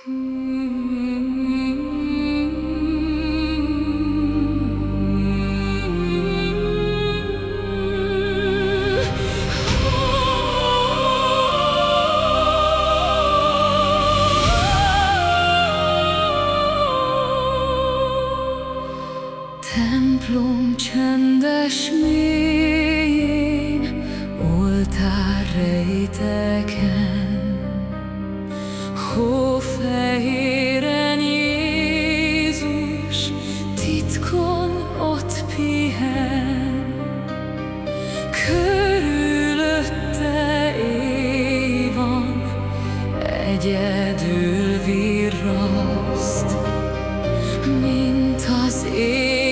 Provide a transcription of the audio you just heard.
Templom csendes mélyén, oltár rejteken, Hófehéren Jézus titkon ott pihen, Körülötte éj van, egyedül virraszt, mint az ég.